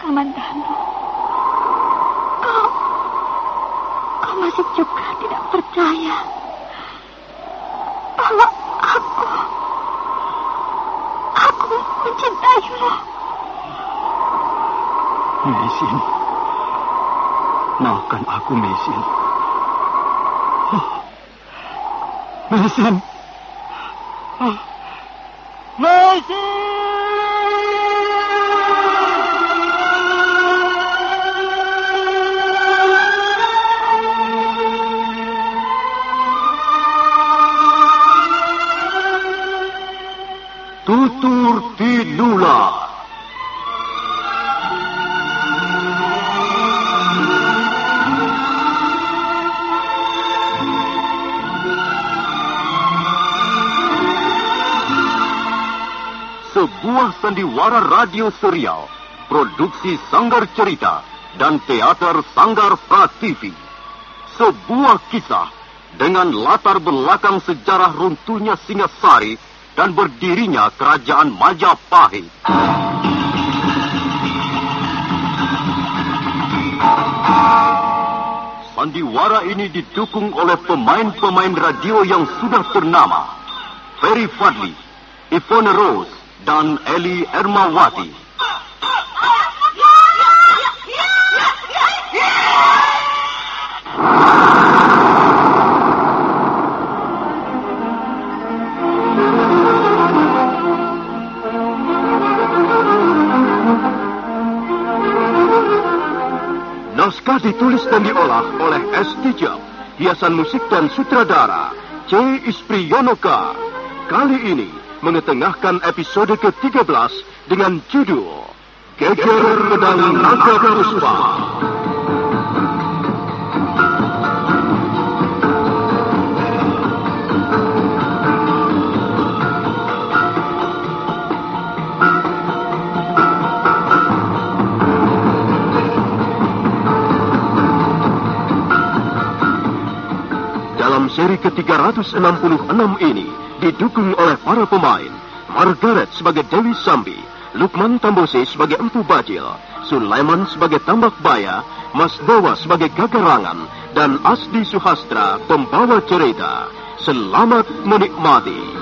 Kamandano. Kau, kau masih juga tidak percaya bahwa aku, aku mencintaimu. Mesin. Maafkan aku, Mesin. Oh, Mesin. Oh, Mesin! Sebuah sandiwara radio serial, produksi Sanggar Cerita dan teater Sanggar Prativi. Sebuah kisah dengan latar belakang sejarah runtuhnya Singasari dan berdirinya kerajaan Majapahit. Sandiwara ini didukung oleh pemain-pemain radio yang sudah ternama. Ferry Fadli, Ivone Rose, dan Eli Ermawati. Naskah ditulis dan diolah oleh S. Tijab, hiasan musik dan sutradara C. Ispriyonoka. Kali ini mengetengahkan episode ke-13 dengan judul Geger Pedang Naga Puspa. Seri ke-366 ini didukung oleh para pemain Margaret sebagai Dewi Sambi, Lukman Tambose sebagai Empu Bajil, Sulaiman sebagai Tambak Baya, Mas Dewa sebagai Gagarangan, dan Asdi Suhastra pembawa cerita. Selamat menikmati.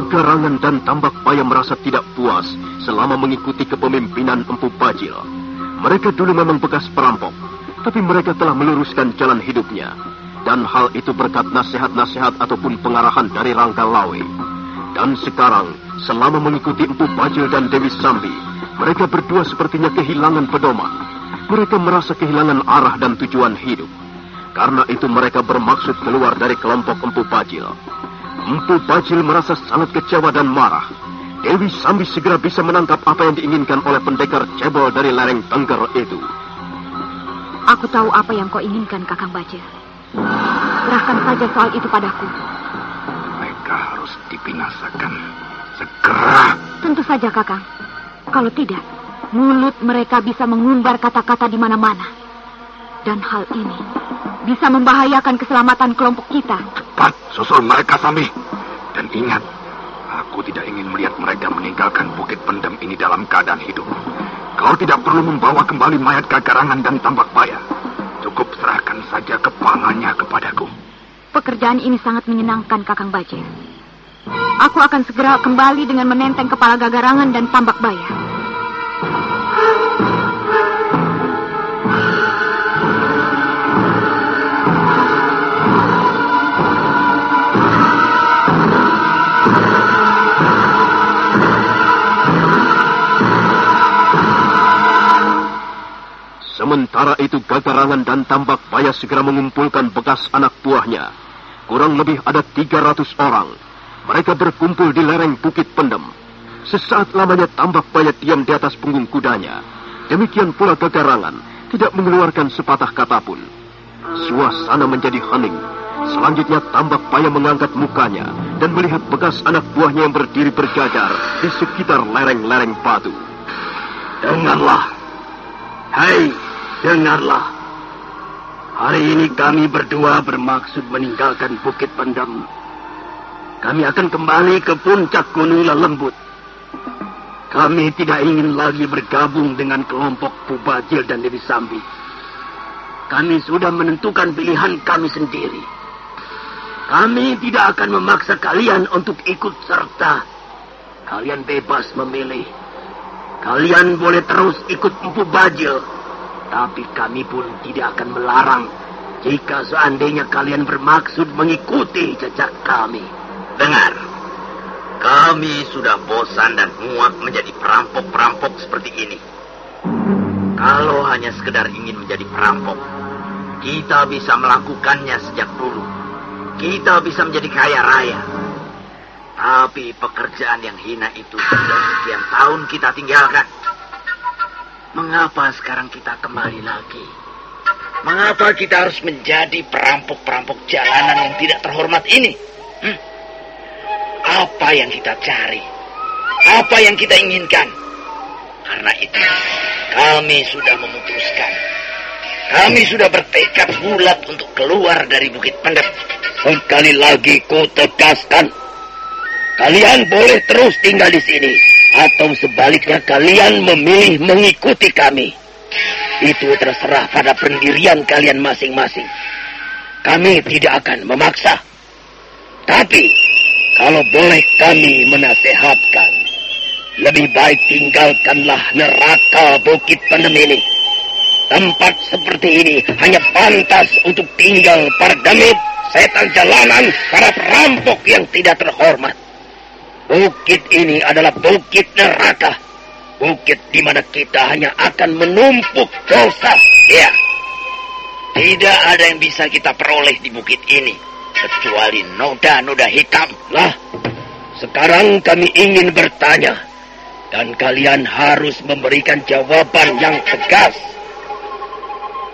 Gagarangan dan Tambak Baya merasa tidak puas selama mengikuti kepemimpinan Empu Bajil. Mereka dulu memang bekas perampok, tapi mereka telah meluruskan jalan hidupnya. Dan hal itu berkat nasihat-nasihat ataupun pengarahan dari Rangka Lawe. Dan sekarang, selama mengikuti Empu Bajil dan Dewi Sambi, mereka berdua sepertinya kehilangan pedoman. Mereka merasa kehilangan arah dan tujuan hidup. Karena itu mereka bermaksud keluar dari kelompok Empu Bajil. Empu Bajil merasa sangat kecewa dan marah. Dewi Sambi segera bisa menangkap apa yang diinginkan oleh pendekar cebol dari lereng Tengger itu. Aku tahu apa yang kau inginkan, Kakang Bajil. Serahkan saja soal itu padaku. Mereka harus dibinasakan. Segera. Tentu saja, Kakang. Kalau tidak, mulut mereka bisa mengumbar kata-kata di mana-mana. Dan hal ini bisa membahayakan keselamatan kelompok kita. Susul mereka, Sami. Dan ingat, aku tidak ingin melihat mereka meninggalkan bukit pendem ini dalam keadaan hidup. Kau tidak perlu membawa kembali mayat kagarangan dan tambak baya. Cukup serahkan saja kepalanya kepadaku. Pekerjaan ini sangat menyenangkan, Kakang Bajil. Aku akan segera kembali dengan menenteng kepala gagarangan dan tambak baya. Sementara itu Gagarangan dan Tambak Paya segera mengumpulkan bekas anak buahnya. Kurang lebih ada 300 orang. Mereka berkumpul di lereng Bukit Pendem. Sesaat lamanya Tambak Paya diam di atas punggung kudanya. Demikian pula Gagarangan, tidak mengeluarkan sepatah kata pun. Suasana menjadi hening. Selanjutnya Tambak Paya mengangkat mukanya dan melihat bekas anak buahnya yang berdiri berjajar di sekitar lereng-lereng batu. Dengarlah. Hai, dengarlah. Hari ini kami berdua bermaksud meninggalkan Bukit Pendem. Kami akan kembali ke puncak Gunung Lelembut. Kami tidak ingin lagi bergabung dengan kelompok Pubajil dan Dewi Sambi. Kami sudah menentukan pilihan kami sendiri. Kami tidak akan memaksa kalian untuk ikut serta. Kalian bebas memilih. Kalian boleh terus ikut Empu Bajil. Tapi kami pun tidak akan melarang jika seandainya kalian bermaksud mengikuti jejak kami. Dengar, kami sudah bosan dan muak menjadi perampok-perampok seperti ini. Kalau hanya sekedar ingin menjadi perampok, kita bisa melakukannya sejak dulu. Kita bisa menjadi kaya raya. Tapi pekerjaan yang hina itu sudah sekian tahun kita tinggalkan. Mengapa sekarang kita kembali lagi? Mengapa kita harus menjadi perampok-perampok jalanan yang tidak terhormat ini? Hmm? Apa yang kita cari? Apa yang kita inginkan? Karena itu, kami sudah memutuskan. Kami sudah bertekad bulat untuk keluar dari Bukit Pendem. Sekali lagi ku tegaskan, kalian boleh terus tinggal di sini. Atau sebaliknya kalian memilih mengikuti kami. Itu terserah pada pendirian kalian masing-masing. Kami tidak akan memaksa. Tapi, kalau boleh kami menasehatkan, lebih baik tinggalkanlah neraka Bukit Pendem ini. Tempat seperti ini hanya pantas untuk tinggal para demit, setan jalanan, para perampok yang tidak terhormat. Bukit ini adalah bukit neraka. Bukit di mana kita hanya akan menumpuk dosa. Ya, tidak ada yang bisa kita peroleh di bukit ini. Kecuali noda-noda hitam. Lah, sekarang kami ingin bertanya. Dan kalian harus memberikan jawaban yang tegas.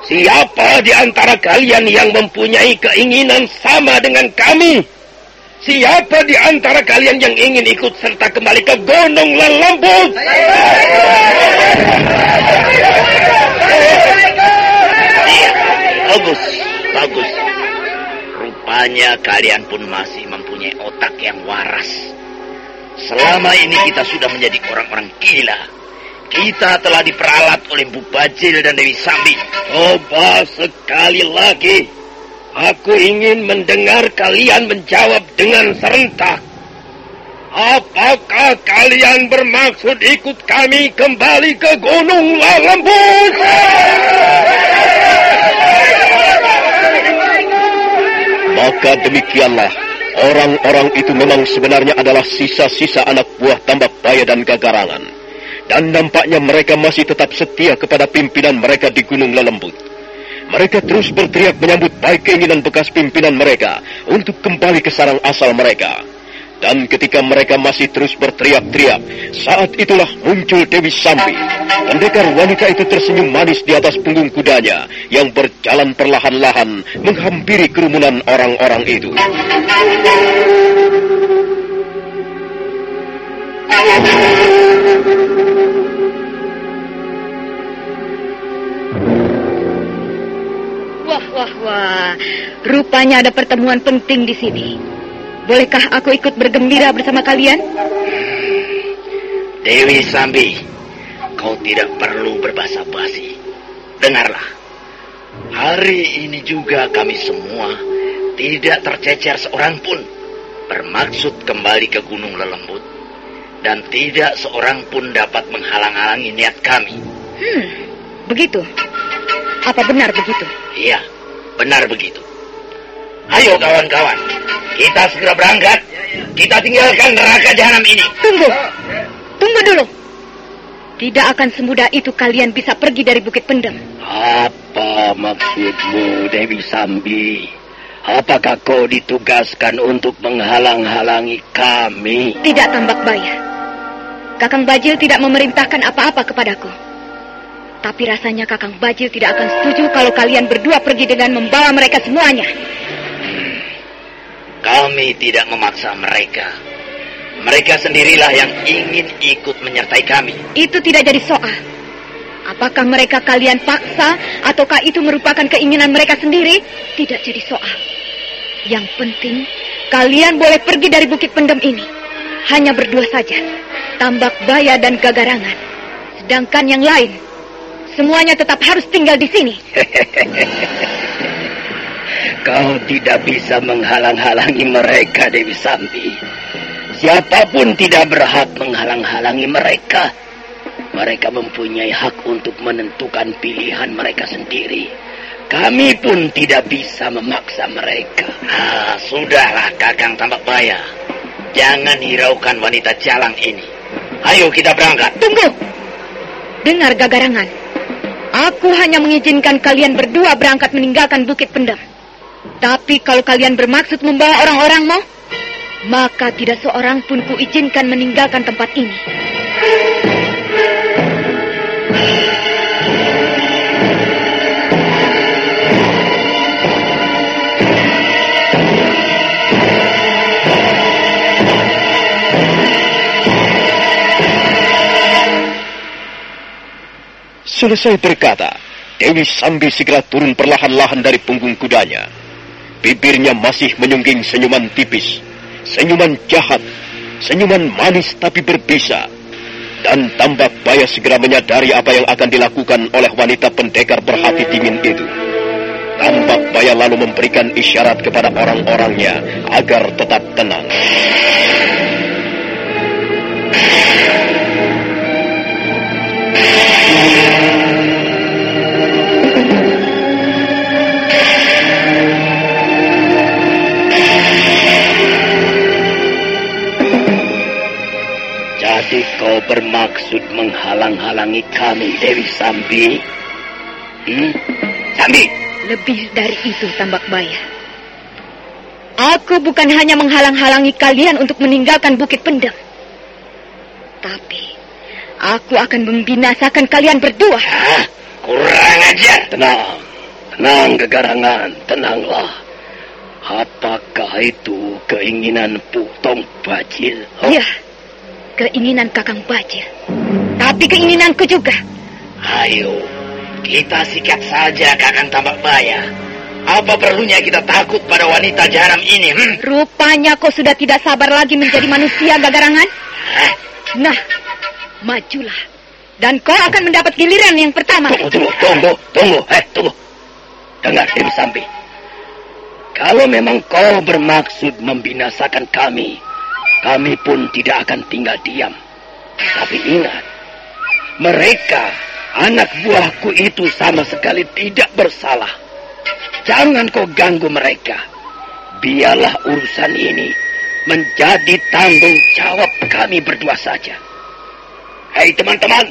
Siapa di antara kalian yang mempunyai keinginan sama dengan kami? Siapa di antara kalian yang ingin ikut serta kembali ke Gunung Lelembut? Bagus, bagus. Rupanya kalian pun masih mempunyai otak yang waras. Selama ini kita sudah menjadi orang-orang gila. Kita telah diperalat oleh Bu Bajil dan Dewi Sambi. Coba sekali lagi. Aku ingin mendengar kalian menjawab dengan serentak. Apakah kalian bermaksud ikut kami kembali ke Gunung Lalembut? Maka demikianlah, orang-orang itu memang sebenarnya adalah sisa-sisa anak buah tambak baya dan gagarangan. Dan nampaknya mereka masih tetap setia kepada pimpinan mereka di Gunung Lelembut. Mereka terus berteriak menyambut baik keinginan bekas pimpinan mereka untuk kembali ke sarang asal mereka. Dan ketika mereka masih terus berteriak-teriak, saat itulah muncul Dewi Sambi. Pendekar wanita itu tersenyum manis di atas punggung kudanya yang berjalan perlahan-lahan menghampiri kerumunan orang-orang itu. Wah, wah, wah. Rupanya ada pertemuan penting di sini. Bolehkah aku ikut bergembira bersama kalian? Dewi Sambi, kau tidak perlu berbahasa basi. Dengarlah, hari ini juga kami semua tidak tercecer seorang pun bermaksud kembali ke Gunung Lelembut dan tidak seorang pun dapat menghalang-halangi niat kami. Hmm, begitu. Apa benar begitu? Iya, benar begitu. Ayo kawan-kawan, kita segera berangkat. Kita tinggalkan neraka jahanam ini. Tunggu. Tunggu dulu. Tidak akan semudah itu kalian bisa pergi dari Bukit Pendem. Apa maksudmu, Dewi Sambi? Apakah kau ditugaskan untuk menghalang-halangi kami? Tidak, Tambak Baya. Kakang Bajil tidak memerintahkan apa-apa kepadaku. Tapi rasanya Kakang Bajil tidak akan setuju kalau kalian berdua pergi dengan membawa mereka semuanya. Kami tidak memaksa mereka. Mereka sendirilah yang ingin ikut menyertai kami. Itu tidak jadi soal. Apakah mereka kalian paksa ataukah itu merupakan keinginan mereka sendiri? Tidak jadi soal. Yang penting, kalian boleh pergi dari Bukit Pendem ini. Hanya berdua saja. Tambak Baya dan Gagarangan. Sedangkan yang lain, semuanya tetap harus tinggal di sini. Kau tidak bisa menghalang-halangi mereka, Dewi Sambi. Siapa pun tidak berhak menghalang-halangi mereka. Mereka mempunyai hak untuk menentukan pilihan mereka sendiri. Kami pun tidak bisa memaksa mereka. Ah, sudahlah, Kakang Tambak Baya. Jangan hiraukan wanita jalang ini. Ayo kita berangkat. Tunggu. Dengar gagarangan. Aku hanya mengizinkan kalian berdua berangkat meninggalkan Bukit Pendam. Tapi kalau kalian bermaksud membawa orang-orangmu, maka tidak seorang pun kuizinkan meninggalkan tempat ini. Selesai berkata, Dewi Sambi segera turun perlahan-lahan dari punggung kudanya. Bibirnya masih menyungging senyuman tipis senyuman jahat, senyuman manis tapi berbisa. Dan tambak baya segera menyadari apa yang akan dilakukan oleh wanita pendekar berhati dingin itu. Tambak baya lalu memberikan isyarat kepada orang-orangnya agar tetap tenang. Jadi kau bermaksud menghalang-halangi kami, Dewi Sambi? Hmm? Sambi! Lebih dari itu, Tambak Baya. Aku bukan hanya menghalang-halangi kalian untuk meninggalkan Bukit Pendem. Tapi, aku akan membinasakan kalian berdua. Hah? Kurang ajar. Tenang. Tenang, kegarangan. Tenanglah. Apakah itu keinginan Putong Bajil? Oh? Ya keinginan Kakang Bajil. Tapi keinginanku juga. Ayo, kita sikat saja Kakang Tambak Baya. Apa perlunya kita takut pada wanita jaram ini? Hmm? Rupanya kau sudah tidak sabar lagi menjadi manusia gagarangan. Nah, majulah. Dan kau akan mendapat giliran yang pertama. Tunggu, tunggu, tunggu, tunggu. Eh, tunggu. Dengar, Dewi Sambi. Kalau memang kau bermaksud membinasakan kami, kami pun tidak akan tinggal diam. Tapi ingat, mereka, anak buahku itu sama sekali tidak bersalah. Jangan kau ganggu mereka. Biarlah urusan ini menjadi tanggung jawab kami berdua saja. Hei teman-teman,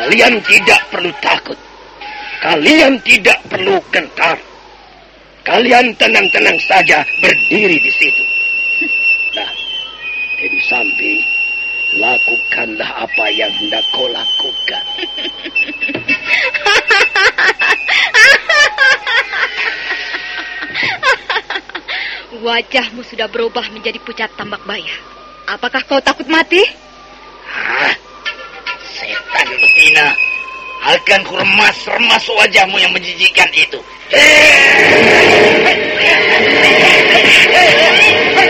kalian tidak perlu takut. Kalian tidak perlu gentar. Kalian tenang-tenang saja berdiri di situ. Dewi Sambi, lakukanlah apa yang hendak kau lakukan. Wajahmu sudah berubah menjadi pucat tambak baya. Apakah kau takut mati? Hah? Setan betina. Akan kuremas-remas wajahmu yang menjijikan itu. Garangan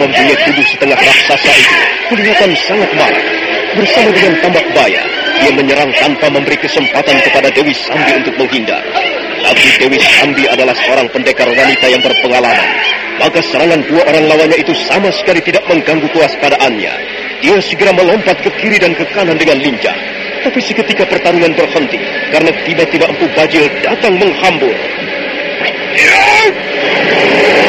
Mempunyai tubuh setengah raksasa itu kelihatan sangat marah. Bersama dengan tambak baya, dia menyerang tanpa memberi kesempatan kepada Dewi Sambi untuk menghindar. Tapi Dewi Sambi adalah seorang pendekar wanita yang berpengalaman. Maka serangan dua orang lawannya itu sama sekali tidak mengganggu kewaspadaannya. Dia segera melompat ke kiri dan ke kanan dengan lincah. Tapi seketika pertarungan berhenti karena tiba-tiba Empu Bajil datang menghambur. Ya!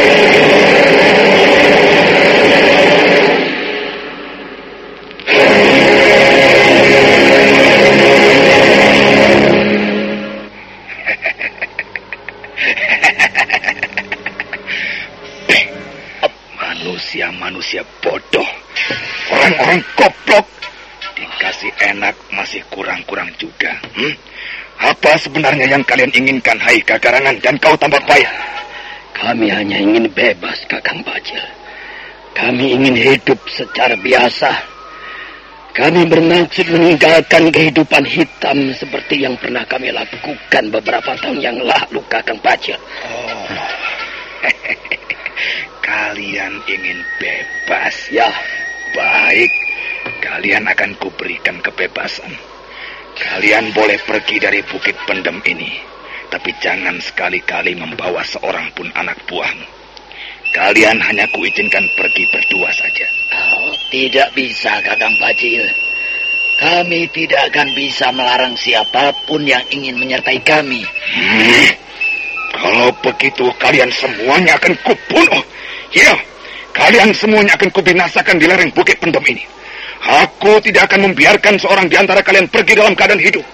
Apa sebenarnya yang kalian inginkan, hai kakarangan dan kau tambah payah? Kami hanya ingin bebas, Kakang Bajil. Kami ingin hidup secara biasa. Kami bermaksud meninggalkan kehidupan hitam seperti yang pernah kami lakukan beberapa tahun yang lalu, Kakang Bajil. Oh. Kalian ingin bebas? Ya. Baik, kalian akan kuberikan kebebasan. Kalian boleh pergi dari bukit pendem ini, tapi jangan sekali-kali membawa seorang pun anak buahmu. Kalian hanya kuizinkan pergi berdua saja. Oh, tidak bisa, Kakang Bajil. Kami tidak akan bisa melarang siapa pun yang ingin menyertai kami. Hmm. Kalau begitu, kalian semuanya akan kubunuh. Ya, kalian semuanya akan kubinasakan di lereng bukit pendem ini. Aku tidak akan membiarkan seorang di antara kalian pergi dalam keadaan hidup.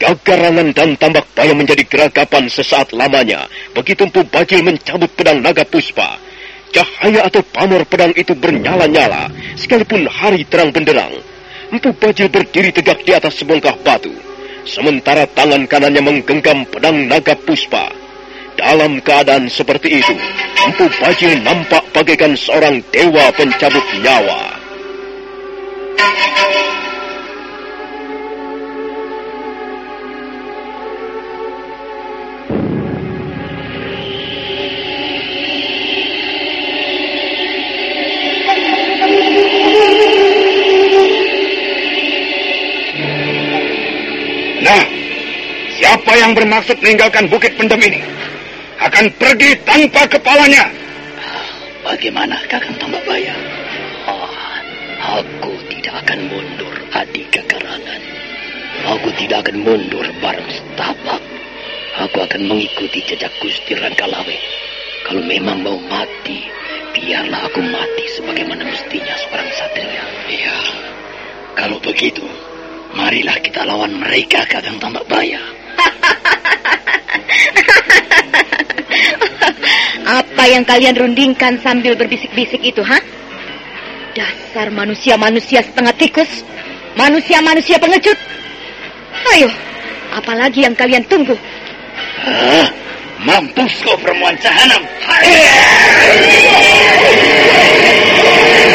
Gagarangan dan tambak bayam menjadi geragapan sesaat lamanya. Begitu Empu Bajil mencabut pedang naga puspa. Cahaya atau pamor pedang itu bernyala-nyala, sekalipun hari terang benderang. Empu Bajil berdiri tegak di atas sebongkah batu sementara tangan kanannya menggenggam pedang naga puspa. Dalam keadaan seperti itu, Empu Bajil nampak bagaikan seorang dewa pencabut nyawa. Yang bermaksud meninggalkan bukit pendem ini akan pergi tanpa kepalanya. Bagaimana Kakang Tambabaya? Oh, aku tidak akan mundur, adik kekarangan. Aku tidak akan mundur bareng setapak. Aku akan mengikuti jejak Gusti Rangkalawe. Kalau memang mau mati, biarlah aku mati sebagaimana mestinya seorang satria. Iya, kalau begitu, marilah kita lawan mereka, Kakang Tambakbaya. Apa yang kalian rundingkan sambil berbisik-bisik itu, ha? Dasar manusia-manusia setengah tikus, manusia-manusia pengecut. Ayo, apalagi yang kalian tunggu? Hah? Mampus kau perempuan jahanam.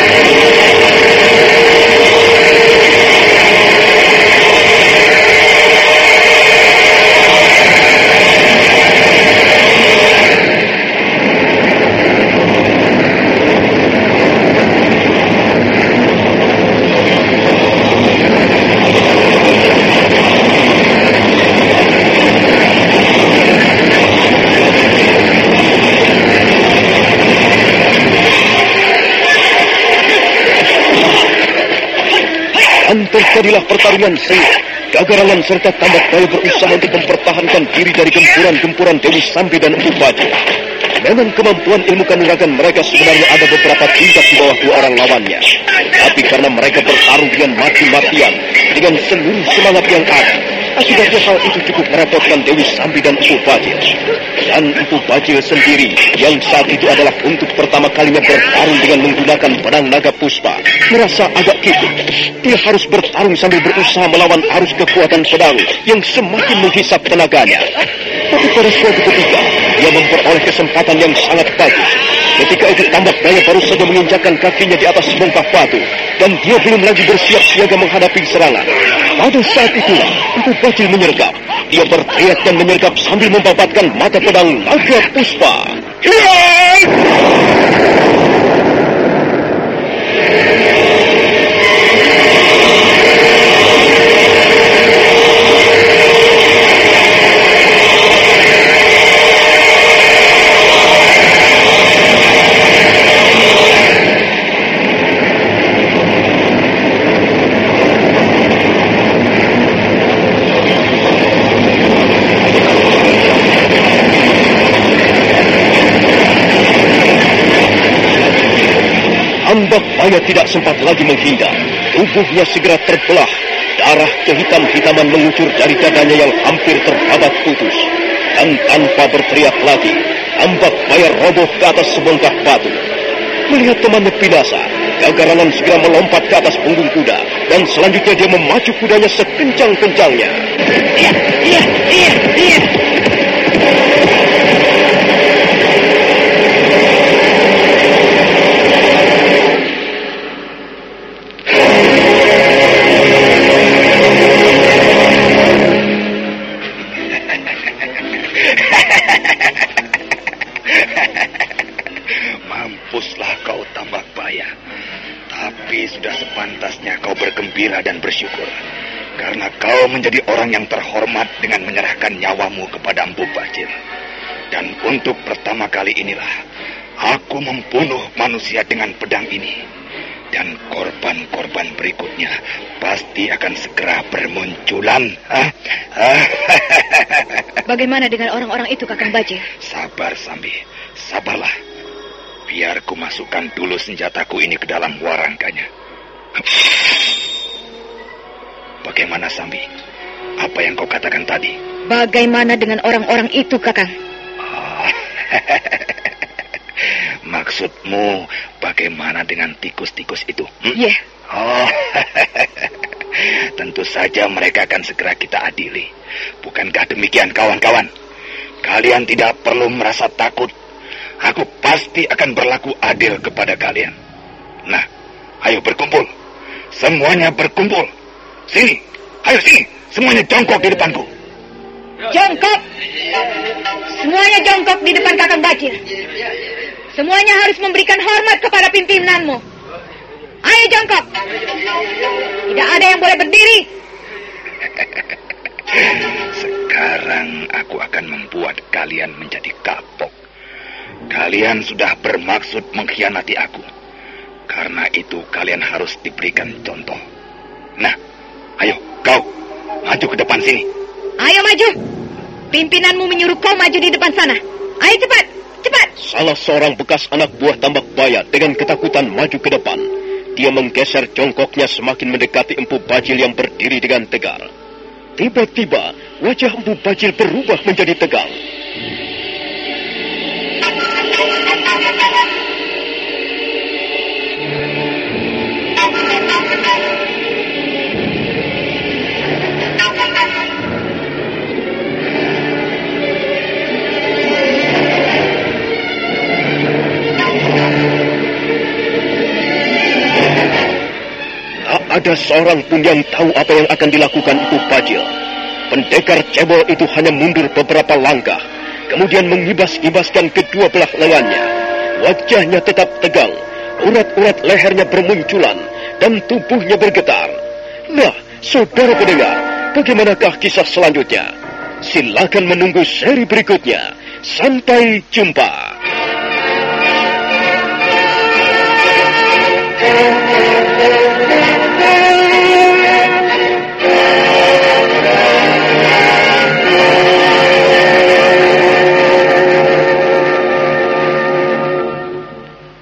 terjadilah pertarungan sengit. Gagarangan serta tambak daya berusaha untuk mempertahankan diri dari gempuran-gempuran Dewi Sambi dan Empu Baju. Memang kemampuan ilmu kanuragan mereka sebenarnya ada beberapa tingkat di bawah dua orang lawannya. Tapi karena mereka bertarung dengan mati-matian, dengan seluruh semangat yang ada, Akibatnya hal itu cukup merepotkan Dewi Sambi dan Empu Bajil. Dan Empu Bajil sendiri yang saat itu adalah untuk pertama kalinya bertarung dengan menggunakan pedang naga puspa. Merasa agak kikuk. Dia harus bertarung sambil berusaha melawan arus kekuatan pedang yang semakin menghisap tenaganya. Tapi pada suatu ketika, dia memperoleh kesempatan yang sangat bagus. Ketika itu tambak daya baru saja menginjakkan kakinya di atas bongkah batu. Dan dia belum lagi bersiap siaga menghadapi serangan. Pada saat itulah, Empu Bajil menyergap. Dia berteriak dan menyergap sambil membabatkan mata pedang naga puspa. Ambak Maya tidak sempat lagi menghindar. Tubuhnya segera terbelah. Darah kehitam-hitaman mengucur dari dadanya yang hampir terbabat putus. Dan tanpa berteriak lagi, Ambak Maya roboh ke atas sebongkah batu. Melihat temannya binasa, Gagarangan segera melompat ke atas punggung kuda. Dan selanjutnya dia memacu kudanya sekencang-kencangnya. Iya, iya. Kau bergembira dan bersyukur. Karena kau menjadi orang yang terhormat dengan menyerahkan nyawamu kepada Empu Bajil. Dan untuk pertama kali inilah, aku membunuh manusia dengan pedang ini. Dan korban-korban berikutnya pasti akan segera bermunculan. Hah? Hah? Bagaimana dengan orang-orang itu, Kakang Bajil? Sabar, Sambi. Sabarlah. Biar ku masukkan dulu senjataku ini ke dalam warangkanya. Bagaimana, Sambi? Apa yang kau katakan tadi? Bagaimana dengan orang-orang itu, Kakang? Oh. Maksudmu bagaimana dengan tikus-tikus itu? Hmm? Iya. Oh, tentu saja mereka akan segera kita adili. Bukankah demikian kawan-kawan? Kalian tidak perlu merasa takut. Aku pasti akan berlaku adil kepada kalian. Nah, ayo berkumpul. Semuanya berkumpul. Sini, ayo sini. Semuanya jongkok di depanku. Jongkok! Semuanya jongkok di depan Kakang Bajil. Semuanya harus memberikan hormat kepada pimpinanmu. Ayo jongkok. Tidak ada yang boleh berdiri. Sekarang aku akan membuat kalian menjadi kapok. Kalian sudah bermaksud mengkhianati aku. Karena itu kalian harus diberikan contoh. Nah, ayo kau maju ke depan sini. Ayo maju. Pimpinanmu menyuruh kau maju di depan sana. Ayo cepat, cepat. Salah seorang bekas anak buah tambak baya dengan ketakutan maju ke depan. Dia menggeser jongkoknya semakin mendekati Empu Bajil yang berdiri dengan tegar. Tiba-tiba, wajah Empu Bajil berubah menjadi tegang. Ada seorang pun yang tahu apa yang akan dilakukan Empu Bajil. Pendekar cebol itu hanya mundur beberapa langkah, kemudian mengibas-ibaskan kedua belah lengannya. Wajahnya tetap tegang, urat-urat lehernya bermunculan, dan tubuhnya bergetar. Nah, saudara pendengar, bagaimanakah kisah selanjutnya? Silakan menunggu seri berikutnya. Sampai jumpa.